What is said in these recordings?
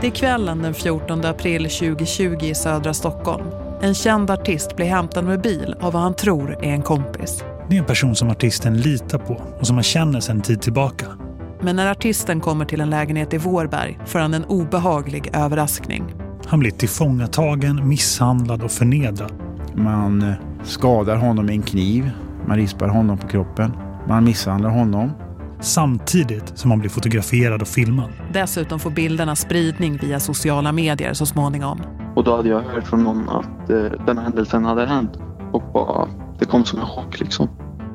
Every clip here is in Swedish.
Det är kvällen den 14 april 2020 i södra Stockholm. En känd artist blir hämtad med bil av vad han tror är en kompis. Det är en person som artisten litar på och som han känner sedan tid tillbaka. Men när artisten kommer till en lägenhet i Vårberg får han en obehaglig överraskning. Han blir tillfångatagen, misshandlad och förnedrad. Man eh, skadar honom med en kniv. Man rispar honom på kroppen. Man misshandlar honom. Samtidigt som han blir fotograferad och filmad. Dessutom får bilderna spridning via sociala medier så småningom. Och då hade jag hört från någon att eh, den här händelsen hade hänt. Och bara, det kom som en chock liksom.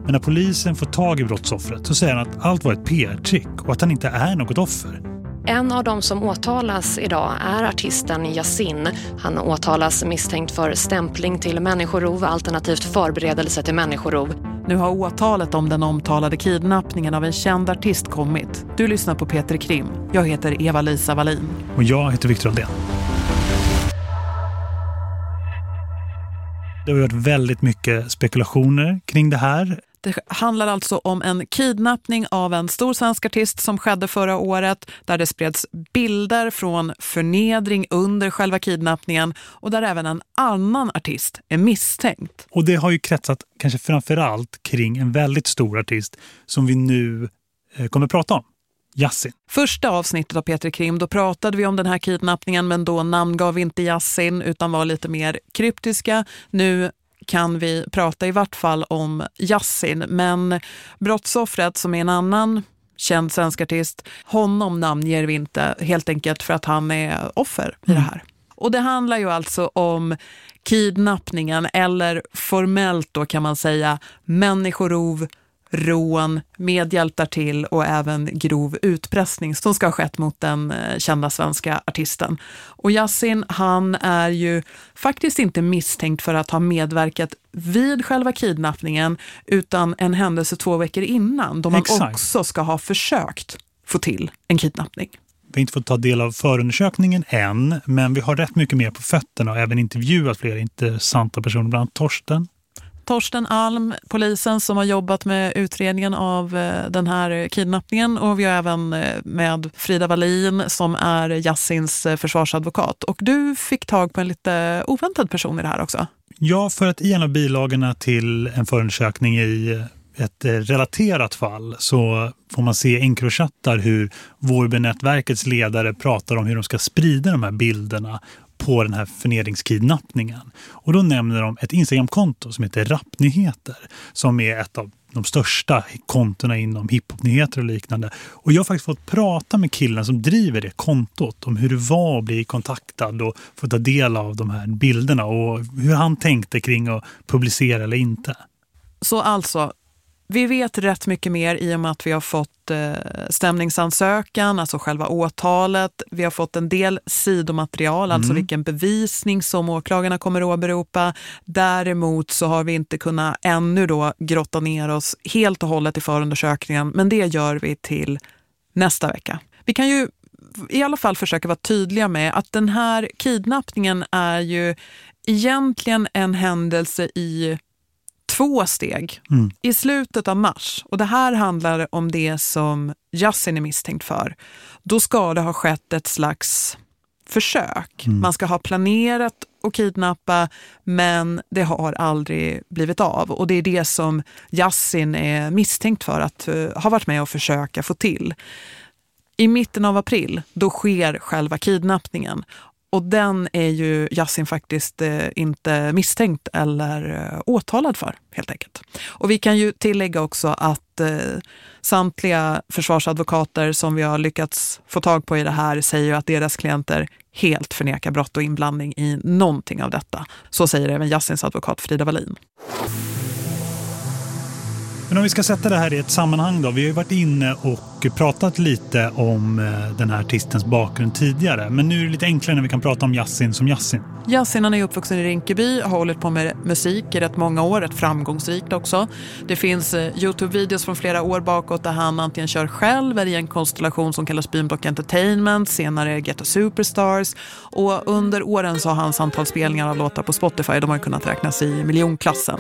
Men när polisen får tag i brottsoffret så säger han att allt var ett PR-trick och att han inte är något offer. En av de som åtalas idag är artisten Yasin. Han åtalas misstänkt för stämpling till människorov alternativt förberedelse till människorov. Nu har åtalet om den omtalade kidnappningen av en känd artist kommit. Du lyssnar på Peter Krim. Jag heter Eva-Lisa Wallin. Och jag heter Victor Aldén. Det har varit väldigt mycket spekulationer kring det här. Det handlar alltså om en kidnappning av en stor svensk artist som skedde förra året där det spreds bilder från förnedring under själva kidnappningen och där även en annan artist är misstänkt. Och det har ju kretsat kanske framförallt kring en väldigt stor artist som vi nu eh, kommer att prata om. Yassin. Första avsnittet av Peter Krim, då pratade vi om den här kidnappningen men då namngav vi inte Yassin utan var lite mer kryptiska. Nu kan vi prata i vart fall om Yassin. Men brottsoffret som är en annan känd svensk artist, honom namnger vi inte helt enkelt för att han är offer i det här. Och det handlar ju alltså om kidnappningen eller formellt då kan man säga människorov, rån, medhjälp därtill och även grov utpressning som ska ha skett mot den eh, kända svenska artisten. Och Yassin, han är ju faktiskt inte misstänkt för att ha medverkat vid själva kidnappningen utan en händelse två veckor innan då man Exakt. också ska ha försökt få till en kidnappning. Vi har inte fått ta del av förundersökningen än, men vi har rätt mycket mer på fötterna och även intervjuat flera intressanta personer, bland annat Torsten. Torsten Alm, polisen som har jobbat med utredningen av eh, den här kidnappningen och vi har även eh, med Frida Wallin som är Jassins eh, försvarsadvokat. Och du fick tag på en lite oväntad person i det här också. Ja, för att i en av bilagorna till en förundersökning i ett relaterat fall så får man se enkrochattar hur Vårbynätverkets ledare pratar om hur de ska sprida de här bilderna på den här förnedringskidnappningen. Och då nämner de ett Instagramkonto som heter Rappnyheter som är ett av de största kontona inom hiphopnyheter och liknande. Och jag har faktiskt fått prata med killen som driver det kontot om hur det var att bli kontaktad och få ta del av de här bilderna och hur han tänkte kring att publicera eller inte. Så alltså, vi vet rätt mycket mer i och med att vi har fått eh, stämningsansökan, alltså själva åtalet. Vi har fått en del sidomaterial, alltså vilken bevisning som åklagarna kommer att åberopa. Däremot så har vi inte kunnat ännu då grotta ner oss helt och hållet i förundersökningen, men det gör vi till nästa vecka. Vi kan ju i alla fall försöka vara tydliga med att den här kidnappningen är ju egentligen en händelse i två steg. Mm. I slutet av mars, och det här handlar om det som Yassin är misstänkt för, då ska det ha skett ett slags försök. Man ska ha planerat att kidnappa men det har aldrig blivit av. Och det är det som Yassin är misstänkt för att uh, ha varit med och försöka få till. I mitten av april, då sker själva kidnappningen. Och den är ju Yassin faktiskt eh, inte misstänkt eller eh, åtalad för, helt enkelt. Och vi kan ju tillägga också att eh, samtliga försvarsadvokater som vi har lyckats få tag på i det här säger ju att deras klienter helt förnekar brott och inblandning i någonting av detta. Så säger även Yassins advokat Frida Wallin. Men om vi ska sätta det här i ett sammanhang då. Vi har ju varit inne och pratat lite om eh, den här artistens bakgrund tidigare. Men nu är det lite enklare när vi kan prata om Jassin som Jassin. Yasin han är uppvuxen i Rinkeby, har hållit på med musik i rätt många år, rätt framgångsrikt också. Det finns eh, Youtube-videos från flera år bakåt där han antingen kör själv eller i en konstellation som kallas Beamblock Entertainment, senare Ghetto Superstars. Och under åren så har hans antal spelningar av låtar på Spotify, de har kunnat räknas i miljonklassen.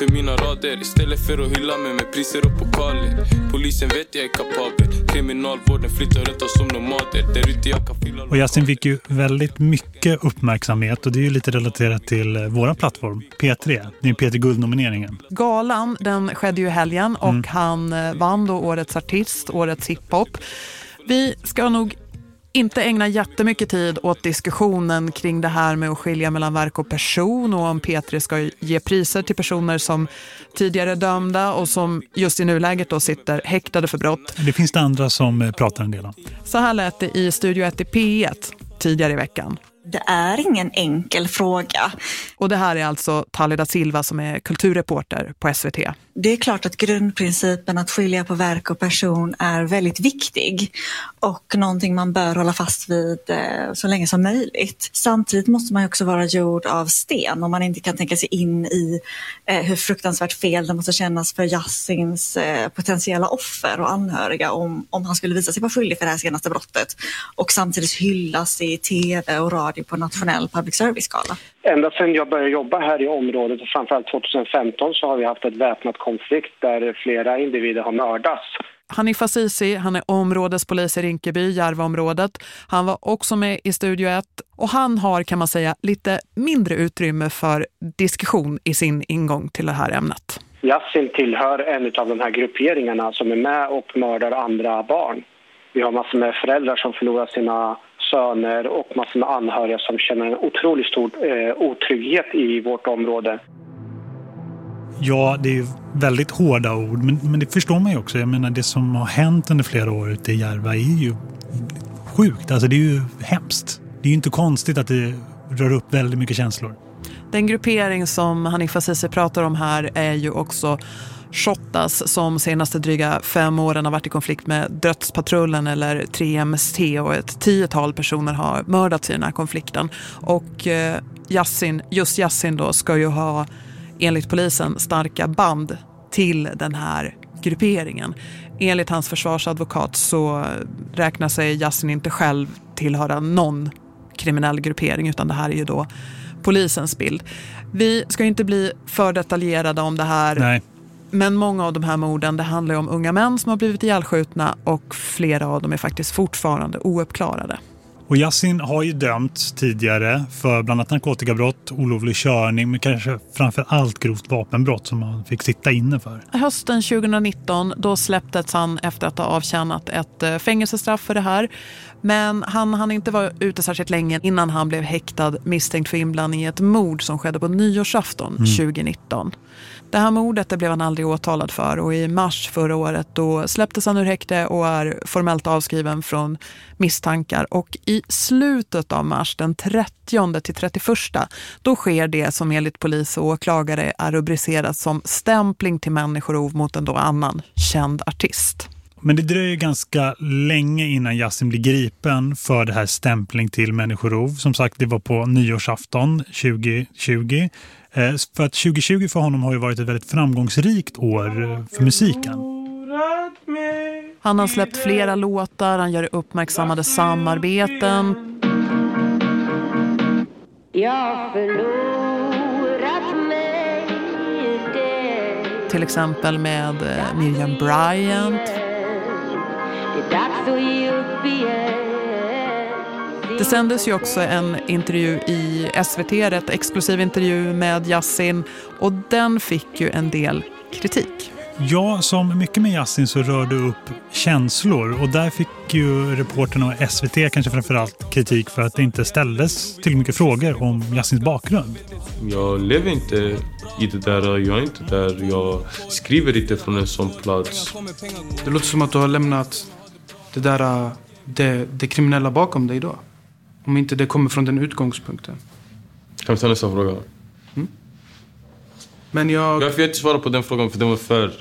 För mina rader Istället för att hylla mig med priser och pokaler Polisen vet jag är kapabel Kriminalvården flyttar runt oss som nomader Där ute jag kan fylla Och Justin fick ju väldigt mycket uppmärksamhet och det är ju lite relaterat till eh, våran plattform, P3. Det är P3 Guldnomineringen. Galan, den skedde ju helgen och Mm. han eh, vann då årets artist, årets hiphop. Vi ska nog inte ägna jättemycket tid åt diskussionen kring det här med att skilja mellan verk och person och om P3 ska ge priser till personer som tidigare är dömda och som just i nuläget då sitter häktade för brott. Det finns det andra som eh, pratar en del om. Så här lät det i Studio 1 i P1 tidigare i veckan. Det är ingen enkel fråga. Och det här är alltså Talida Silva som är kulturreporter på SVT. Det är klart att grundprincipen att skilja på verk och person är väldigt viktig och någonting man bör hålla fast vid eh, så länge som möjligt. Samtidigt måste man också vara gjord av sten om man inte kan tänka sig in i eh, hur fruktansvärt fel det måste kännas för Yassins eh, potentiella offer och anhöriga om, om han skulle visa sig vara skyldig för det här senaste brottet och samtidigt hyllas i tv och radio på nationell public service-skala. Ända sedan jag började jobba här i området och framförallt 2015 så har vi haft ett väpnat konflikt där flera individer har mördats. Hanif Azizi, han är områdespolis i Rinkeby, Järvaområdet. Han var också med i Studio 1 och han har kan man säga lite mindre utrymme för diskussion i sin ingång till det här ämnet. Yassin tillhör en av de här grupperingarna som är med och mördar andra barn. Vi har massor med föräldrar som förlorar sina söner och massor med anhöriga som känner en otroligt stor eh, otrygghet i vårt område. Ja, det är ju väldigt hårda ord, men, men det förstår man ju också. Jag menar, det som har hänt under flera år ute i Järva är ju sjukt. Alltså det är ju hemskt. Det är ju inte konstigt att det rör upp väldigt mycket känslor. Den gruppering som Hanif Azizi pratar om här är ju också Shottaz som senaste dryga fem åren har varit i konflikt med Dödspatrullen eller 3MST och ett tiotal personer har mördats i den här konflikten. Och eh, Yassin, just Yassin då ska ju ha enligt polisen starka band till den här grupperingen. Enligt hans försvarsadvokat så räknar sig Yassin inte själv tillhöra någon kriminell gruppering utan det här är ju då polisens bild. Vi ska inte bli för detaljerade om det här. Nej. Men många av de här morden det handlar ju om unga män som har blivit ihjälskjutna och flera av dem är faktiskt fortfarande ouppklarade. Och Yassin har ju dömts tidigare för bland annat narkotikabrott, olovlig körning men kanske framför allt grovt vapenbrott som han fick sitta inne för. Hösten 2019 då släpptes han efter att ha avtjänat ett eh, fängelsestraff för det här. Men han hann inte vara ute särskilt länge innan han blev häktad misstänkt för inblandning i ett mord som skedde på nyårsafton 2019. Det här mordet det blev han aldrig åtalad för och i mars förra året då släpptes han ur häkte och är formellt avskriven från misstankar. Och i slutet av mars, den 30 till 31, då sker det som enligt polis och åklagare är rubricerat som stämpling till människorov mot en då annan känd artist. Men det dröjer ganska länge innan Yasin blir gripen för det här stämpling till människorov. Som sagt, det var på nyårsafton 2020. Eh, för att 2020 för honom har ju varit ett väldigt framgångsrikt år för musiken. Han har släppt flera låtar, han gör uppmärksammade samarbeten. Jag förlorat mig det Till exempel med eh, Miriam Bryant. Det sändes ju också en intervju i SVT, ett exklusiv intervju med Yassin och den fick ju en del kritik. Ja, som mycket med Yassin så rör det upp känslor och där fick ju reporterna och SVT kanske framförallt kritik för att det inte ställdes till mycket frågor om Yassins bakgrund. Jag lever inte i det där, jag är inte där, jag skriver inte från en sån plats. Det låter som att du har lämnat det där det, det kriminella bakom dig då. Om inte det kommer från den utgångspunkten. Kan vi ta nästa fråga? Men jag... Jag får inte svara på den frågan för den var för...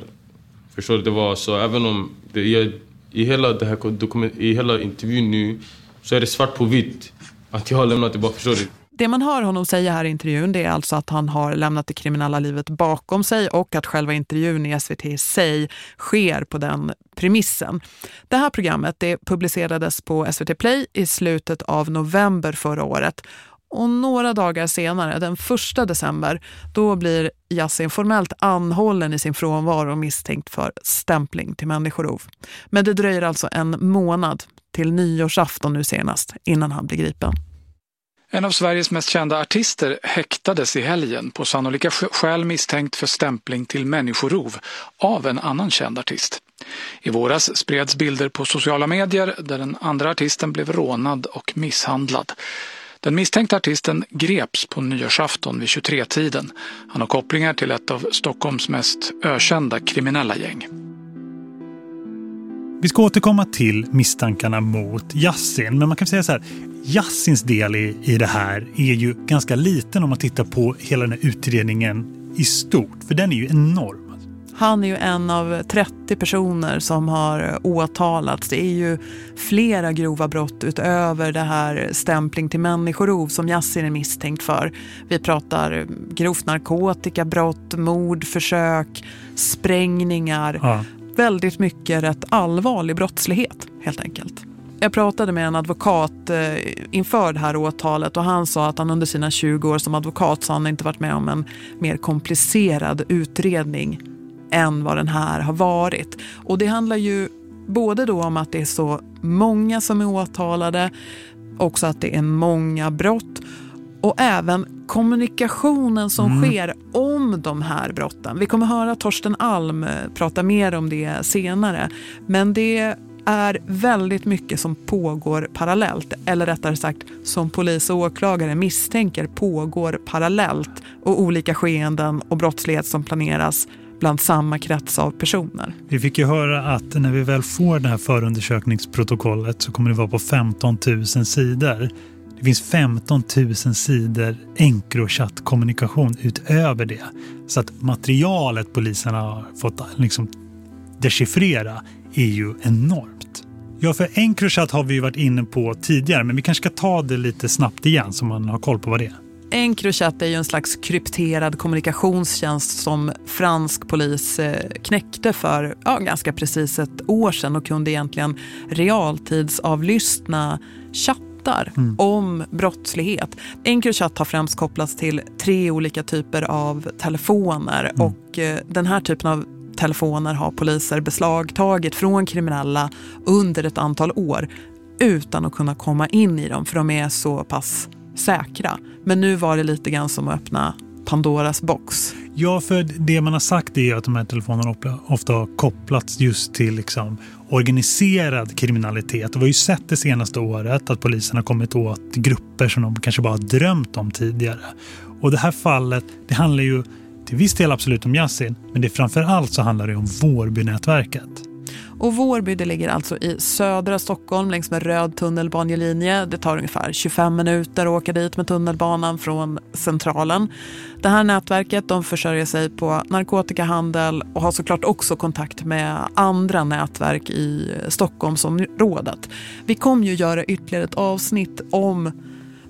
Förstår du? Det var så även om... Det, jag, I hela det här dokument, i hela intervjun nu så är det svart på vitt att jag har lämnat det bara. Förstår du? Det man hör honom säga här i intervjun det är alltså att han har lämnat det kriminella livet bakom sig och att själva intervjun i SVT i sig sker på den premissen. Det här programmet det publicerades på SVT Play i slutet av november förra året och några dagar senare, den 1 december, då blir Yasin formellt anhållen i sin frånvaro misstänkt för stämpling till människorov. Men det dröjer alltså en månad till nyårsafton nu senast innan han blir gripen. En av Sveriges mest kända artister häktades i helgen på sannolika skäl misstänkt för stämpling till människorov av en annan känd artist. I våras spreds bilder på sociala medier där den andra artisten blev rånad och misshandlad. Den misstänkta artisten greps på nyårsafton vid 23-tiden. Han har kopplingar till ett av Stockholms mest ökända kriminella gäng. Vi ska återkomma till misstankarna mot Jassin, men man kan säga så här, Jassins del i, i det här är ju ganska liten om man tittar på hela den här utredningen i stort, för den är ju enorm. Han är ju en av 30 personer som har åtalats. Det är ju flera grova brott utöver det här stämpling till människorov som Yassin är misstänkt för. Vi pratar grovt narkotikabrott, mordförsök, sprängningar. Ja. Väldigt mycket rätt allvarlig brottslighet helt enkelt. Jag pratade med en advokat eh, inför det här åtalet och han sa att han under sina 20 år som advokat så han inte varit med om en mer komplicerad utredning än vad den här har varit. Och det handlar ju både då om att det är så många som är åtalade, också att det är många brott och även kommunikationen som mm. sker om de här brotten. Vi kommer höra Torsten Alm prata mer om det senare. Men det är väldigt mycket som pågår parallellt. Eller rättare sagt som polis och åklagare misstänker pågår parallellt och olika skeenden och brottslighet som planeras bland samma krets av personer. Vi fick ju höra att när vi väl får det här förundersökningsprotokollet så kommer det vara på 15 000 sidor. Det finns 15 000 sidor Encrochat-kommunikation utöver det. Så att materialet polisen har fått liksom dechiffrera är ju enormt. Ja, för Encrochat har vi ju varit inne på tidigare men vi kanske ska ta det lite snabbt igen så man har koll på vad det är. Encrochat är ju en slags krypterad kommunikationstjänst som fransk polis eh, knäckte för ja, ganska precis ett år sedan och kunde egentligen realtidsavlyssna chattar mm. om brottslighet. Encrochat har främst kopplats till tre olika typer av telefoner mm. och eh, den här typen av telefoner har poliser beslagtagit från kriminella under ett antal år utan att kunna komma in i dem för de är så pass säkra. Men nu var det lite grann som att öppna Pandoras box. Ja, för det man har sagt är att de här telefonerna ofta har kopplats just till liksom organiserad kriminalitet. Vi har ju sett det senaste året att polisen har kommit åt grupper som de kanske bara drömt om tidigare. Och det här fallet, det handlar ju till viss del absolut om Yassin, men det framför allt så handlar det om Vårbynätverket. Och Vårby det ligger alltså i södra Stockholm längs med röd tunnelbanelinje. Det tar ungefär 25 minuter att åka dit med tunnelbanan från centralen. Det här nätverket de försörjer sig på narkotikahandel och har såklart också kontakt med andra nätverk i Stockholmsområdet. Vi kommer ju göra ytterligare ett avsnitt om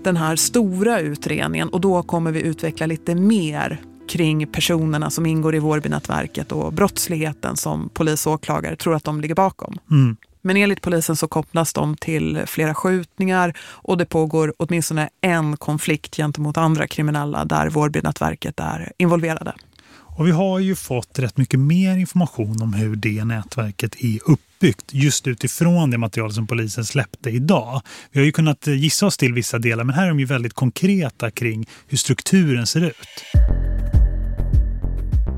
den här stora utredningen och då kommer vi utveckla lite mer kring personerna som ingår i Vårbynätverket och brottsligheten som polis och åklagare tror att de ligger bakom. Mm. Men enligt polisen så kopplas de till flera skjutningar och det pågår åtminstone en konflikt gentemot andra kriminella där Vårbynätverket är involverade. Och vi har ju fått rätt mycket mer information om hur det nätverket är uppbyggt just utifrån det material som polisen släppte idag. Vi har ju kunnat gissa oss till vissa delar men här är de ju väldigt konkreta kring hur strukturen ser ut.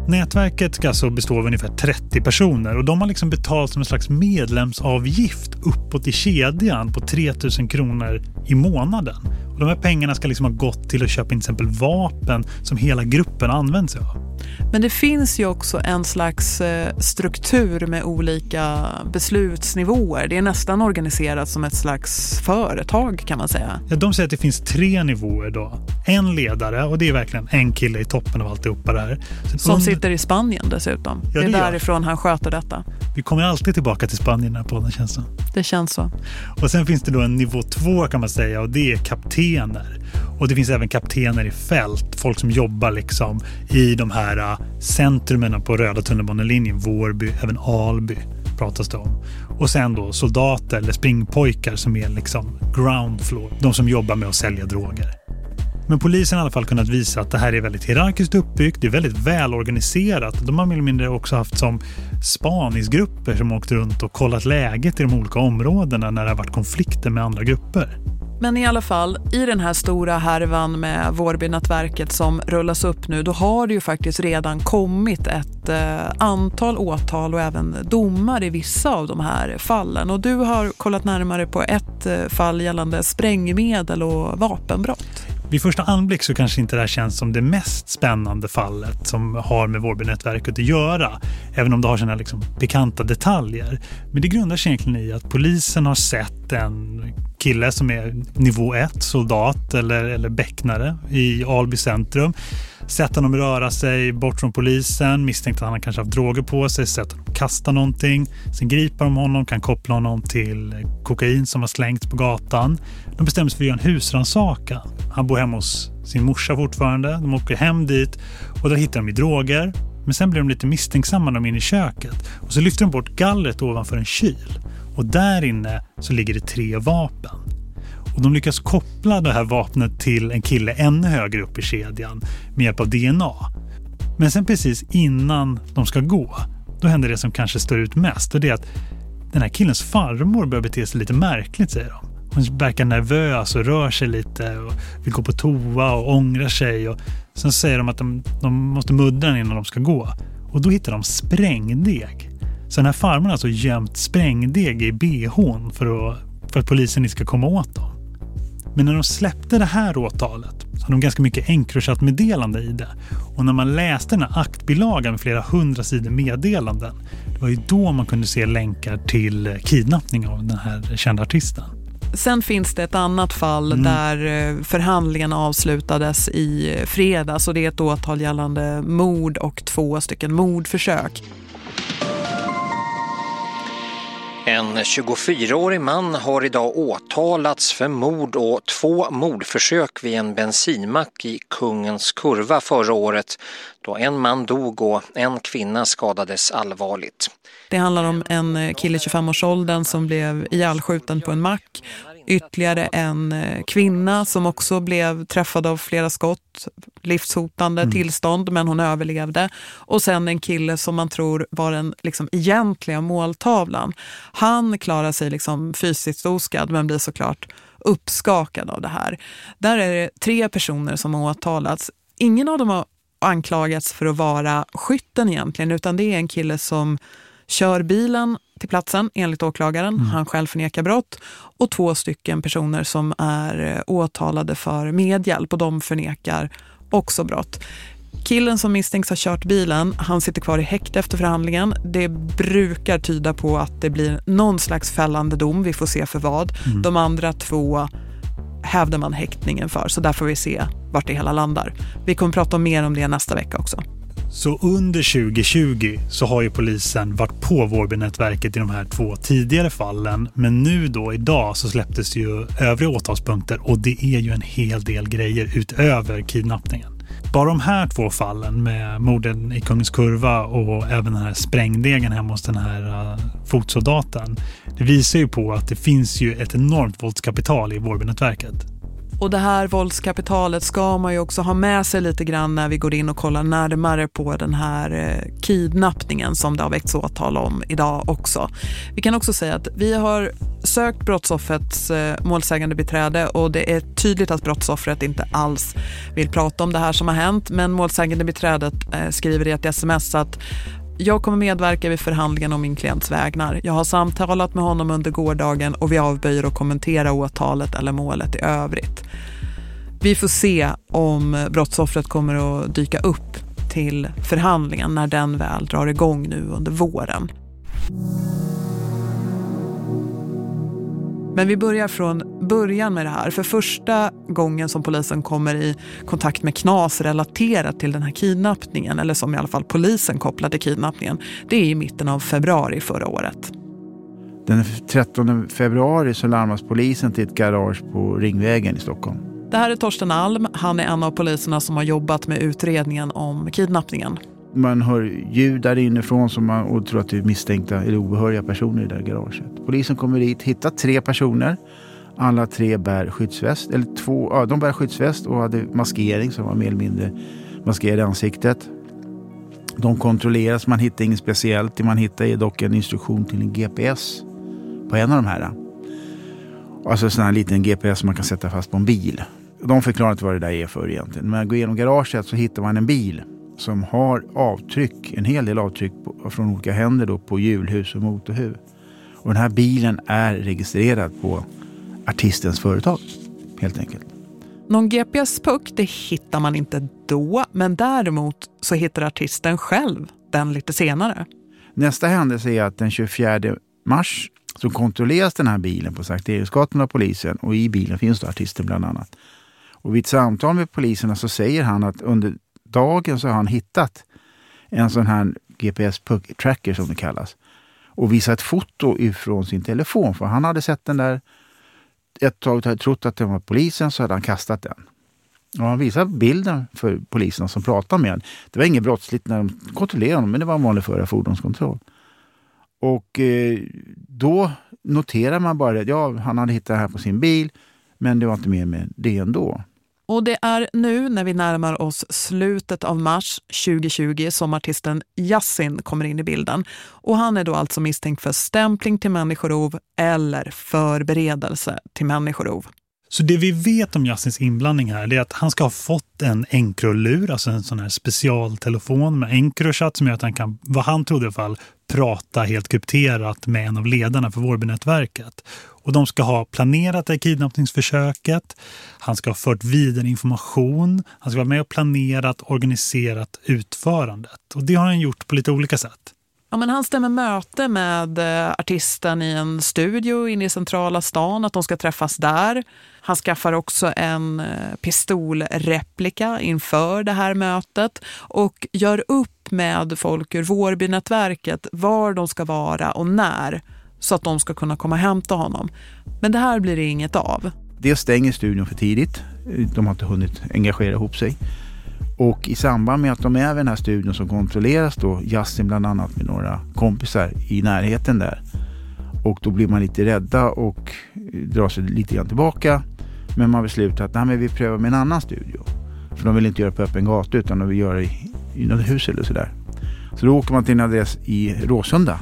Nätverket ska alltså bestå av ungefär 30 personer och de har liksom betalt som en slags medlemsavgift uppåt i kedjan på 3000 kronor i månaden. Och de här pengarna ska liksom ha gått till att köpa till exempel vapen som hela gruppen använder sig av. Men det finns ju också en slags eh, struktur med olika beslutsnivåer. Det är nästan organiserat som ett slags företag kan man säga. Ja, de säger att det finns tre nivåer då. En ledare och det är verkligen en kille i toppen av alltihopa där. Som under... sitter i Spanien dessutom. Ja, det, det är därifrån han sköter detta. Vi kommer alltid tillbaka till Spanien här på den känns det. Det känns så. Och sen finns det då en nivå två kan man säga och det är kaptener. Och det finns även kaptener i fält, folk som jobbar liksom i de här äh, centrumen på röda tunnelbanelinjen, Vårby, även Alby pratas det om. Och sen då soldater eller springpojkar som är liksom ground floor, de som jobbar med att sälja droger. Men polisen har i alla fall kunnat visa att det här är väldigt hierarkiskt uppbyggt, det är väldigt välorganiserat. De har mer eller mindre också haft som spaningsgrupper som åkt runt och kollat läget i de olika områdena när det har varit konflikter med andra grupper. Men i alla fall, i den här stora härvan med Vårbynätverket som rullas upp nu, då har det ju faktiskt redan kommit ett eh, antal åtal och även domar i vissa av de här fallen. Och du har kollat närmare på ett eh, fall gällande sprängmedel och vapenbrott. Vid första anblick så kanske inte det här känns som det mest spännande fallet som har med Vårbynätverket att göra. Även om det har sina liksom bekanta detaljer. Men det grundar sig egentligen i att polisen har sett en kille som är nivå 1, soldat eller, eller bäcknare i Alby centrum. Sett honom röra sig bort från polisen, misstänkt att han kanske haft droger på sig, sett honom kasta någonting. Sen griper de honom, kan koppla honom till kokain som har slängts på gatan. De bestämmer sig för att göra en husrannsaka. Han bor hemma hos sin morsa fortfarande. De åker hem dit och där hittar de droger. Men sen blir de lite misstänksamma när de är inne i köket. Och så lyfter de bort gallret ovanför en kyl. Och där inne så ligger det tre vapen. Och de lyckas koppla det här vapnet till en kille ännu högre upp i kedjan med hjälp av DNA. Men sen precis innan de ska gå, då händer det som kanske står ut mest. Och det är att den här killens farmor börjar bete sig lite märkligt, säger de. Hon verkar nervös och rör sig lite och vill gå på toa och ångrar sig. Och sen säger de att de, de måste muddra den innan de ska gå. Och då hittar de sprängdeg. Så den här farmor har alltså gömt sprängdeg i bhn för att, för att polisen inte ska komma åt dem. Men när de släppte det här åtalet så hade de ganska mycket Encrochat-meddelande i det. Och när man läste den här aktbilagan med flera hundra sidor meddelanden, det var ju då man kunde se länkar till kidnappning av den här kända artisten. Sen finns det ett annat fall mm. där eh, förhandlingen avslutades i fredags och det är ett åtal gällande mord och två stycken mordförsök. En 24-årig man har idag åtalats för mord och två mordförsök vid en bensinmack i Kungens kurva förra året då en man dog och en kvinna skadades allvarligt. Det handlar om en kille i 25-årsåldern som blev ihjälskjuten på en mack ytterligare en eh, kvinna som också blev träffad av flera skott, livshotande mm. tillstånd men hon överlevde. Och sen en kille som man tror var den liksom, egentliga måltavlan. Han klarar sig liksom fysiskt oskadd men blir såklart uppskakad av det här. Där är det tre personer som har åtalats. Ingen av dem har anklagats för att vara skytten egentligen utan det är en kille som kör bilen till platsen enligt åklagaren. Mm. Han själv förnekar brott. Och två stycken personer som är eh, åtalade för medhjälp och de förnekar också brott. Killen som misstänks ha kört bilen, han sitter kvar i häkte efter förhandlingen. Det brukar tyda på att det blir någon slags fällande dom, vi får se för vad. Mm. De andra två hävdar man häktningen för, så där får vi se vart det hela landar. Vi kommer prata mer om det nästa vecka också. Så under 2020 så har ju polisen varit på Vårbynätverket i de här två tidigare fallen. Men nu då idag så släpptes ju övriga åtalspunkter och det är ju en hel del grejer utöver kidnappningen. Bara de här två fallen med morden i Kungens Kurva och även den här sprängdegen hemma hos den här äh, fotsoldaten. Det visar ju på att det finns ju ett enormt våldskapital i Vårbynätverket. Och det här våldskapitalet ska man ju också ha med sig lite grann när vi går in och kollar närmare på den här eh, kidnappningen som det har väckts åtal om idag också. Vi kan också säga att vi har sökt brottsoffrets eh, målsägande beträde och det är tydligt att brottsoffret inte alls vill prata om det här som har hänt men målsägande beträdet eh, skriver i ett sms att jag kommer medverka vid förhandlingen om min klients vägnar. Jag har samtalat med honom under gårdagen och vi avböjer att kommentera åtalet eller målet i övrigt. Vi får se om brottsoffret kommer att dyka upp till förhandlingen när den väl drar igång nu under våren. Men vi börjar från början med det här. För första gången som polisen kommer i kontakt med knas relaterat till den här kidnappningen, eller som i alla fall polisen kopplade kidnappningen, det är i mitten av februari förra året. Den 13 februari så larmas polisen till ett garage på Ringvägen i Stockholm. Det här är Torsten Alm. Han är en av poliserna som har jobbat med utredningen om kidnappningen. Man hör ljud där inifrån som man, och tror att det är misstänkta eller obehöriga personer i det där garaget. Polisen kommer dit, hittar tre personer. Alla tre bär skyddsväst. Eller två, ja, de bär skyddsväst och hade maskering som var mer eller mindre maskerade ansiktet. De kontrolleras, man hittar inget speciellt. Det man hittar dock en instruktion till en GPS på en av de här. Alltså en sån här liten GPS som man kan sätta fast på en bil. De förklarar inte vad det där är för egentligen. När man går igenom garaget så hittar man en bil som har avtryck, en hel del avtryck på, från olika händer då på hjulhus och motorhuv. Och den här bilen är registrerad på artistens företag helt enkelt. Någon GPS-puck det hittar man inte då, men däremot så hittar artisten själv den lite senare. Nästa händelse är att den 24 mars så kontrolleras den här bilen på Sankt Eriksgatan av polisen och i bilen finns då artisten bland annat. Och vid ett samtal med poliserna så säger han att under dagen så har han hittat en sån här GPS-tracker som det kallas och visat ett foto ifrån sin telefon för han hade sett den där ett tag hade trott att det var polisen så hade han kastat den. Och han visade bilden för poliserna som pratade med honom. Det var inget brottsligt när de kontrollerade honom, men det var en vanlig förra fordonskontroll. Och eh, då noterar man bara att ja, han hade hittat det här på sin bil, men det var inte mer med det ändå. Och det är nu när vi närmar oss slutet av mars 2020 som artisten Yassin kommer in i bilden. Och han är då alltså misstänkt för stämpling till människorov eller förberedelse till människorov. Så det vi vet om Yassins inblandning här är att han ska ha fått en Encrolur, alltså en sån här specialtelefon med Encrochat som gör att han kan, vad han trodde i alla fall, prata helt krypterat med en av ledarna för Vårbynätverket. Och de ska ha planerat det kidnappningsförsöket, han ska ha fört vidare information, han ska vara med och planerat, organiserat utförandet. Och det har han gjort på lite olika sätt. Ja, men han stämmer möte med eh, artisten i en studio inne i centrala stan, att de ska träffas där. Han skaffar också en eh, pistolreplika inför det här mötet och gör upp med folk ur Vårbynätverket var de ska vara och när så att de ska kunna komma och hämta honom. Men det här blir det inget av. Det stänger studion för tidigt. De har inte hunnit engagera ihop sig. Och i samband med att de är vid den här studion så kontrolleras då Justin bland annat med några kompisar i närheten där. Och då blir man lite rädda och drar sig lite grann tillbaka. Men man beslutar att Nej, men vi prövar med en annan studio. För de vill inte göra på öppen gata utan de vill göra det i, i något hus eller sådär. Så då åker man till en adress i Råsunda.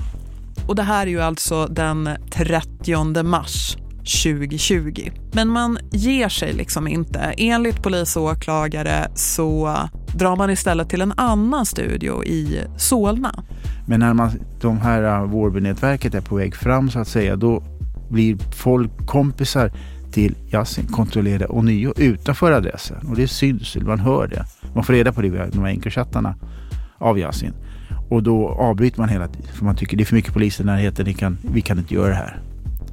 Och det här är ju alltså den 30 mars 2020. Men man ger sig liksom inte. Enligt polis och åklagare så drar man istället till en annan studio i Solna. Men när man, de här äh, Vårbynätverket är på väg fram så att säga, då blir folk kompisar till Yasin kontrollerade ånyo utanför adressen. Och det syns, man hör det. Man får reda på det via de här enkochattarna av Yasin. Och då avbryter man hela tiden. För man tycker det är för mycket poliser i närheten, vi kan, vi kan inte göra det här.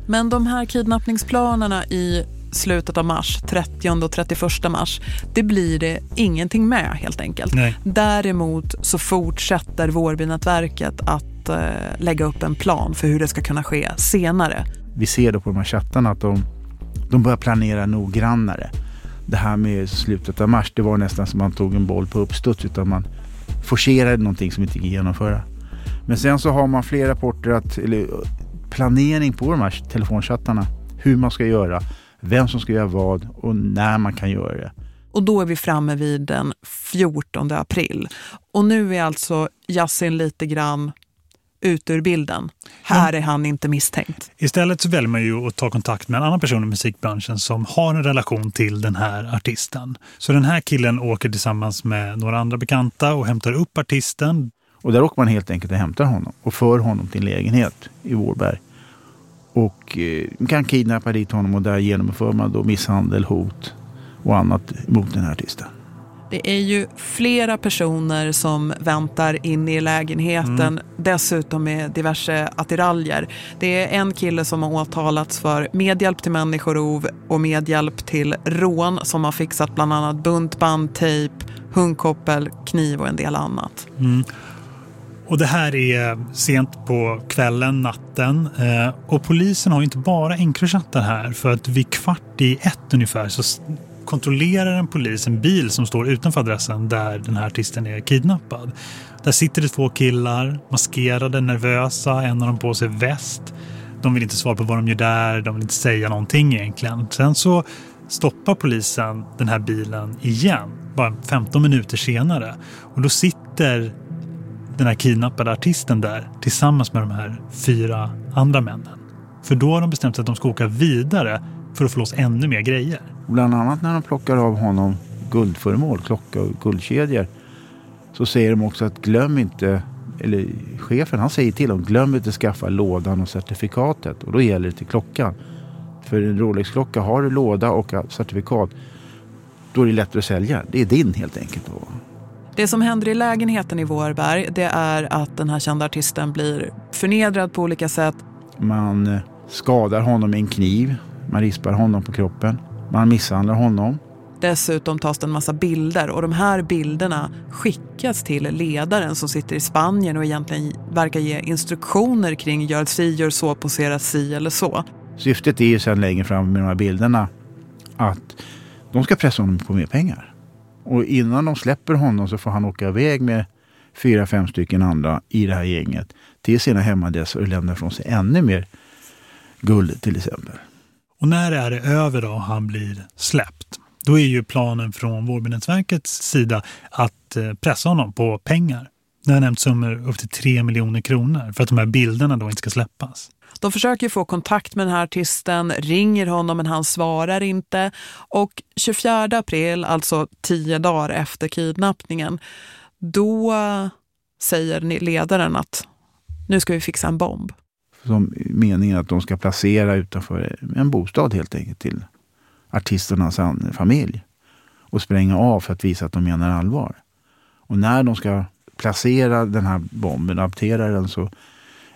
Men de här kidnappningsplanerna i slutet av mars, 30 och 31 mars, det blir det ingenting med helt enkelt. Nej. Däremot så fortsätter Vårbynätverket att eh, lägga upp en plan för hur det ska kunna ske senare. Vi ser då på de här chattarna att de, de börjar planera noggrannare. Det här med slutet av mars, det var nästan som man tog en boll på uppstuds utan man forcerade någonting som inte gick att genomföra. Men sen så har man fler rapporter att, eller planering på de här telefonchattarna. Hur man ska göra, vem som ska göra vad och när man kan göra det. Och då är vi framme vid den 14 april. Och nu är alltså Jassin lite grann ut ur bilden. Här är han inte misstänkt. Istället så väljer man ju att ta kontakt med en annan person i musikbranschen som har en relation till den här artisten. Så den här killen åker tillsammans med några andra bekanta och hämtar upp artisten. Och där åker man helt enkelt och hämtar honom och för honom till en lägenhet i Vårberg. Och eh, kan kidnappa dit honom och där genomför man då misshandel, hot och annat mot den här artisten. Det är ju flera personer som väntar in i lägenheten, mm. dessutom med diverse attiraljer. Det är en kille som har åtalats för medhjälp till människorov och medhjälp till rån som har fixat bland annat buntband, tejp, hundkoppel, kniv och en del annat. Mm. Och det här är sent på kvällen, natten. Eh, och polisen har inte bara Encrochattar här. För att vid kvart i ett ungefär så kontrollerar en polis en bil som står utanför adressen där den här artisten är kidnappad. Där sitter det två killar, maskerade, nervösa, en av dem på sig väst. De vill inte svara på vad de gör där, de vill inte säga någonting egentligen. Sen så stoppar polisen den här bilen igen, bara 15 minuter senare. Och då sitter den här kidnappade artisten där tillsammans med de här fyra andra männen. För då har de bestämt sig att de ska åka vidare för att få loss ännu mer grejer. Bland annat när de plockar av honom guldföremål, klocka och guldkedjor. Så säger de också att glöm inte, eller chefen han säger till dem, glöm inte skaffa lådan och certifikatet. Och då gäller det till klockan. För en Rolex-klocka, har du låda och certifikat, då är det lättare att sälja. Det är din helt enkelt. Det som händer i lägenheten i Vårberg det är att den här kända artisten blir förnedrad på olika sätt. Man eh, skadar honom med en kniv. Man rispar honom på kroppen. Man misshandlar honom. Dessutom tas det en massa bilder och de här bilderna skickas till ledaren som sitter i Spanien och egentligen verkar ge instruktioner kring gör si, gör så, posera si eller så. Syftet är ju sedan längre fram med de här bilderna att de ska pressa honom på mer pengar. Och innan de släpper honom så får han åka iväg med fyra, fem stycken andra i det här gänget till sina hemadresser och lämna från sig ännu mer guld till exempel. Och när är det över då han blir släppt? Då är ju planen från Vårbynätsverkets sida att eh, pressa honom på pengar. Det har nämnt summor upp till 3 miljoner kronor för att de här bilderna då inte ska släppas. De försöker få kontakt med den här artisten, ringer honom men han svarar inte. Och 24 april, alltså tio dagar efter kidnappningen, då eh, säger ledaren att nu ska vi fixa en bomb. Som meningen att de ska placera utanför en bostad helt enkelt till artisternas familj. Och spränga av för att visa att de menar allvar. Och när de ska placera den här bomben, aptera den, så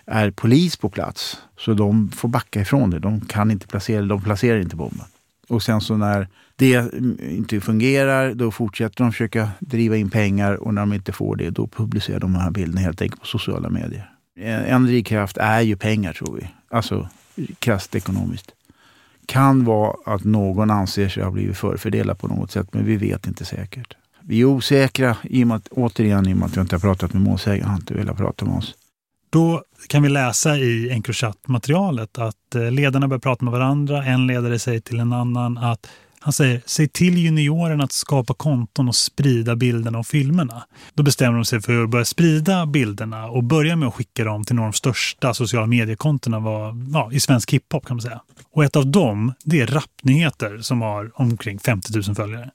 är polis på plats. Så de får backa ifrån det. De kan inte placera, de placerar inte bomben. Och sen så när det inte fungerar, då fortsätter de försöka driva in pengar och när de inte får det, då publicerar de de här bilderna helt enkelt på sociala medier. En drivkraft är ju pengar tror vi. Alltså krasst ekonomiskt. Kan vara att någon anser sig ha blivit förfördelad på något sätt, men vi vet inte säkert. Vi är osäkra, i och med att, återigen i och med att vi inte har pratat med målsägaren, han har inte velat prata med oss. Då kan vi läsa i Encrochat-materialet att eh, ledarna börjar prata med varandra. En ledare säger till en annan att han säger, säg till junioren att skapa konton och sprida bilderna och filmerna. Då bestämmer de sig för att börja sprida bilderna och börja med att skicka dem till några av de största sociala mediekontona var, ja, i svensk hiphop kan man säga. Och ett av dem, det är Rappnyheter som har omkring 50 000 följare.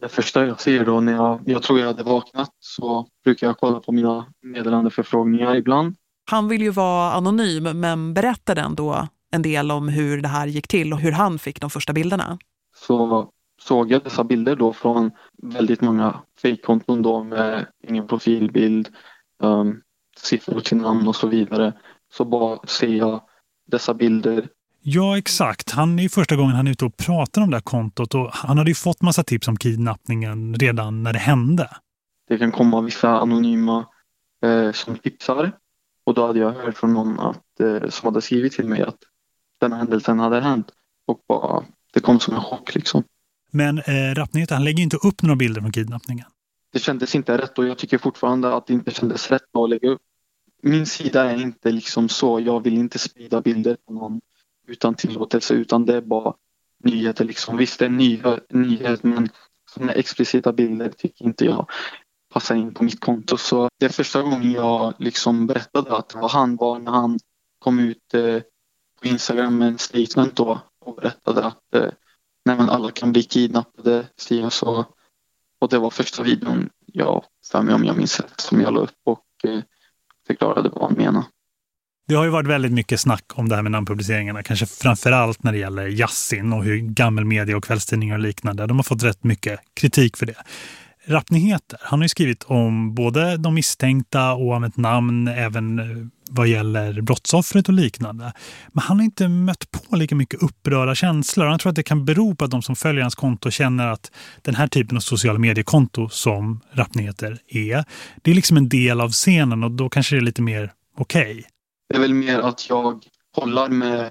Det första jag ser då när jag, jag tror jag hade vaknat så brukar jag kolla på mina meddelandeförfrågningar ibland. Han vill ju vara anonym men berättade ändå en del om hur det här gick till och hur han fick de första bilderna. Så såg jag dessa bilder då från väldigt många fejkkonton då med ingen profilbild, um, siffror till namn och så vidare. Så bara ser jag dessa bilder Ja, exakt. Han är första gången han är ute och pratar om det här kontot och han hade ju fått massa tips om kidnappningen redan när det hände. Det kan komma vissa anonyma eh, som tipsar och då hade jag hört från någon att, eh, som hade skrivit till mig att den här händelsen hade hänt och bara, det kom som en chock liksom. Men eh, Rappnyheter, han lägger inte upp några bilder från kidnappningen. Det kändes inte rätt och jag tycker fortfarande att det inte kändes rätt att lägga upp. Min sida är inte liksom så, jag vill inte sprida bilder på någon utan tillåtelse utan det är bara nyheter liksom. Visst det är en nyhet, nyhet men sådana explicita bilder tycker inte jag passar in på mitt konto. Så det är första gången jag liksom berättade att det var han var när han kom ut eh, på Instagram med en statement då och berättade att eh, nej men alla kan bli kidnappade, Stiga så. Och det var första videon jag, för mig om jag minns rätt, som jag la upp och eh, förklarade vad han menade. Det har ju varit väldigt mycket snack om det här med namnpubliceringarna, kanske framförallt när det gäller Jassin och hur gammelmedia och kvällstidningar och liknande. De har fått rätt mycket kritik för det. Rappnyheter, han har ju skrivit om både de misstänkta och använt namn även eh, vad gäller brottsoffret och liknande. Men han har inte mött på lika mycket upprörda känslor. Han tror att det kan bero på att de som följer hans konto känner att den här typen av sociala mediekonto som Rappnyheter är, det är liksom en del av scenen och då kanske det är lite mer okej. Okay. Det är väl mer att jag kollar med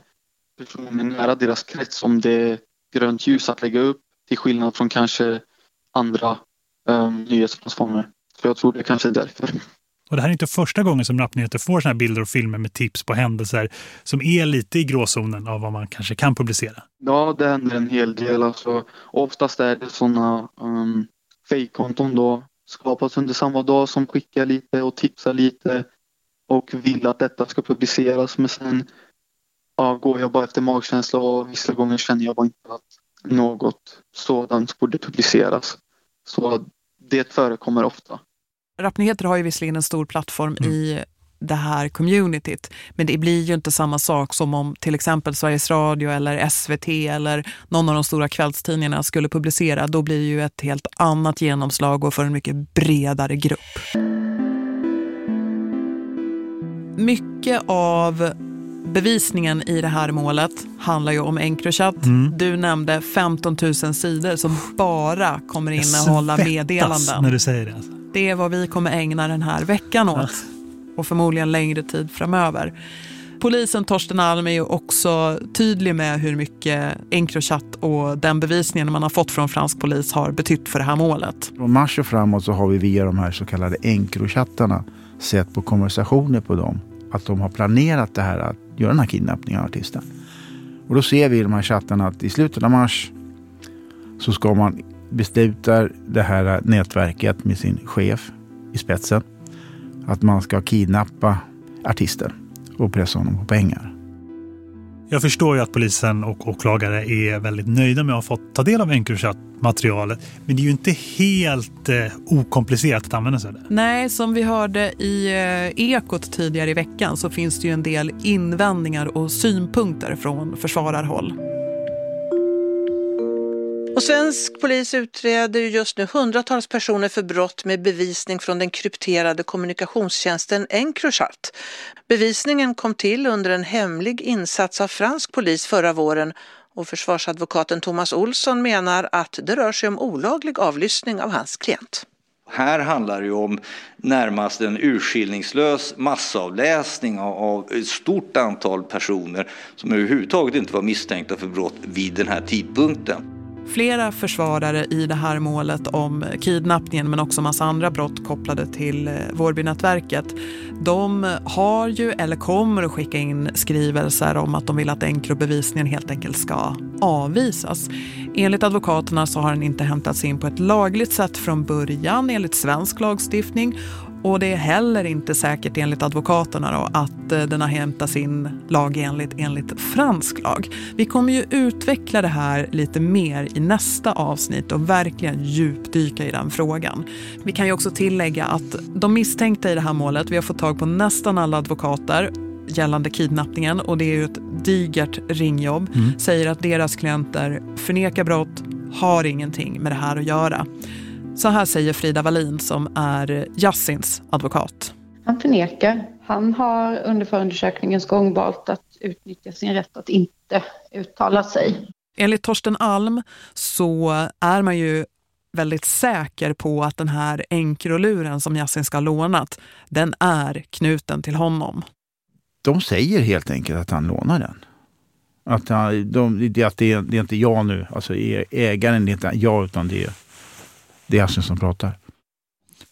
personer nära deras krets om det är grönt ljus att lägga upp till skillnad från kanske andra um, nyhetsplattformar. Så jag tror det kanske är därför. Och det här är inte första gången som Rappnyheter får såna här bilder och filmer med tips på händelser som är lite i gråzonen av vad man kanske kan publicera. Ja, det händer en hel del. Alltså, oftast är det sådana um, fejkkonton då skapas under samma dag som skickar lite och tipsar lite och vill att detta ska publiceras. Men sen ja, går jag bara efter magkänsla och vissa gånger känner jag bara inte att något sådant borde publiceras. Så det förekommer ofta. Rappnyheter har ju visserligen en stor plattform mm. i det här communityt. Men det blir ju inte samma sak som om till exempel Sveriges Radio eller SVT eller någon av de stora kvällstidningarna skulle publicera. Då blir det ju ett helt annat genomslag och för en mycket bredare grupp. Mycket av bevisningen i det här målet handlar ju om Encrochat. Mm. Du nämnde 15 000 sidor som bara kommer innehålla meddelanden. när du säger det. Alltså. Det är vad vi kommer ägna den här veckan åt. Och förmodligen längre tid framöver. Polisen Torsten Alm är ju också tydlig med hur mycket Encrochat och den bevisningen man har fått från fransk polis har betytt för det här målet. Från mars och framåt så har vi via de här så kallade Encrochattarna sett på konversationer på dem att de har planerat det här att göra den här kidnappningen av artisten. Och då ser vi i de här chattarna att i slutet av mars så ska man besluta det här nätverket med sin chef i spetsen att man ska kidnappa artisten och pressa honom på pengar. Jag förstår ju att polisen och åklagare är väldigt nöjda med att ha fått ta del av Encrochat-materialet. Men det är ju inte helt eh, okomplicerat att använda sig av det. Nej, som vi hörde i eh, Ekot tidigare i veckan så finns det ju en del invändningar och synpunkter från försvararhåll. Svensk polis utreder just nu hundratals personer för brott med bevisning från den krypterade kommunikationstjänsten Encrochat. Bevisningen kom till under en hemlig insats av fransk polis förra våren och försvarsadvokaten Thomas Olsson menar att det rör sig om olaglig avlyssning av hans klient. Här handlar det om närmast en urskillningslös massavläsning av ett stort antal personer som överhuvudtaget inte var misstänkta för brott vid den här tidpunkten. Flera försvarare i det här målet om kidnappningen men också massa andra brott kopplade till eh, Vårbynätverket. De har ju eller kommer att skicka in skrivelser om att de vill att enkrobevisningen helt enkelt ska avvisas. Enligt advokaterna så har den inte hämtats in på ett lagligt sätt från början enligt svensk lagstiftning och det är heller inte säkert enligt advokaterna då, att eh, den har hämtats in lagenligt enligt fransk lag. Vi kommer ju utveckla det här lite mer i nästa avsnitt och verkligen djupdyka i den frågan. Vi kan ju också tillägga att de misstänkta i det här målet, vi har fått tag på nästan alla advokater gällande kidnappningen och det är ju ett digert ringjobb, mm. säger att deras klienter förnekar brott, har ingenting med det här att göra. Så här säger Frida Wallin som är Jassins advokat. Han förnekar. Han har under förundersökningens gång valt att utnyttja sin rätt att inte uttala sig. Enligt Torsten Alm så är man ju väldigt säker på att den här enkroluren som Yassin ska ha lånat, den är knuten till honom. De säger helt enkelt att han lånar den. Att, han, de, det, att det, det är inte jag nu, alltså ägaren det är inte jag utan det är det är Yasin som pratar.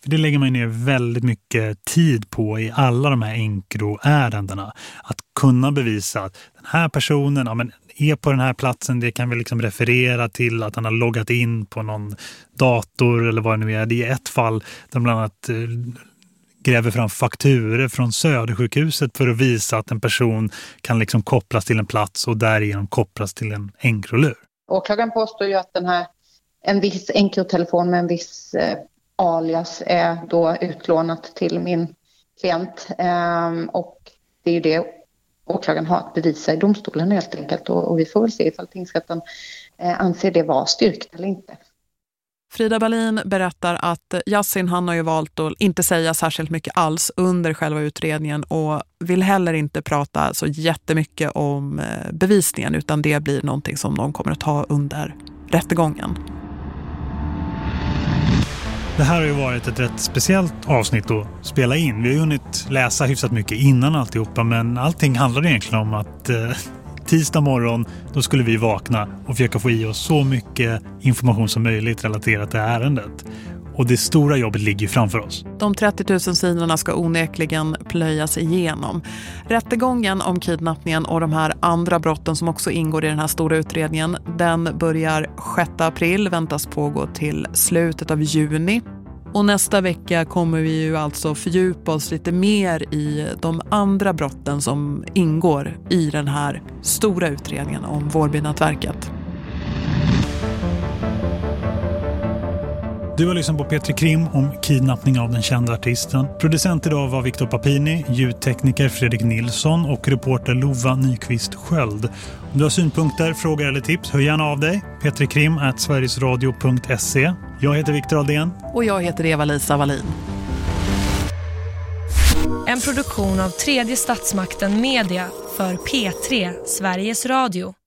För det lägger man ner väldigt mycket tid på i alla de här enkroärendena. Att kunna bevisa att den här personen ja, men är på den här platsen. Det kan vi liksom referera till att han har loggat in på någon dator eller vad det nu är. Det är ett fall där bland annat eh, gräver fram fakturer från Södersjukhuset för att visa att en person kan liksom kopplas till en plats och därigenom kopplas till en enkrolur. Åklagaren påstår ju att den här en viss enkeltelefon med en viss eh, alias är då utlånat till min klient. Eh, och det är ju det åklagaren har att bevisa i domstolen helt enkelt. Och, och vi får väl se ifall tingsrätten eh, anser det vara styrkt eller inte. Frida Berlin berättar att Yassin han har ju valt att inte säga särskilt mycket alls under själva utredningen och vill heller inte prata så jättemycket om eh, bevisningen utan det blir någonting som de kommer att ta under rättegången. Det här har ju varit ett rätt speciellt avsnitt att spela in. Vi har ju hunnit läsa hyfsat mycket innan alltihopa men allting handlar egentligen om att eh, tisdag morgon då skulle vi vakna och försöka få i oss så mycket information som möjligt relaterat till ärendet. Och det stora jobbet ligger framför oss. De 30 000 sidorna ska onekligen plöjas igenom. Rättegången om kidnappningen och de här andra brotten som också ingår i den här stora utredningen, den börjar 6 april, väntas pågå till slutet av juni. Och nästa vecka kommer vi ju alltså fördjupa oss lite mer i de andra brotten som ingår i den här stora utredningen om Vårbynätverket. Du har lyssnat på Petri Krim om kidnappning av den kända artisten. Producent idag var Viktor Papini, ljudtekniker Fredrik Nilsson och reporter Lova Nyqvist Sköld. Om du har synpunkter, frågor eller tips, hör gärna av dig. petrikrim at sverigesradio.se. Jag heter Viktor Aldén. Och jag heter Eva-Lisa Wallin. En produktion av tredje statsmakten Media för P3 Sveriges Radio.